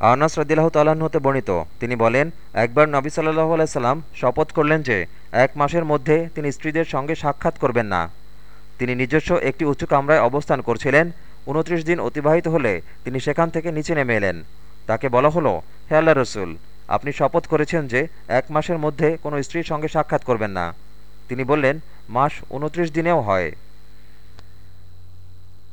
আনাস রদিল্লাহ তাল্লাহ্ন হতে বর্ণিত। তিনি বলেন, একবার নবী সাল্লাহ আলাইসাল্লাম শপথ করলেন যে, এক মাসের মধ্যে তিনি স্ত্রীদের সঙ্গে সাক্ষাৎ করবেন না। তিনি নিজস্ব একটি উঁচু কামরায় অবস্থান করছিলেন। উনত্রিশ দিন অতিবাহিত হলে তিনি সেখান থেকে নিচে নেমে এলেন। তাকে বলা হলো, হে আল্লাহ রসুল, আপনি শপথ করেছেন যে, এক মাসের মধ্যে কোনো স্ত্রীর সঙ্গে সাক্ষাৎ করবেন না। তিনি বললেন, মাস উনত্রিশ দিনেও হয়।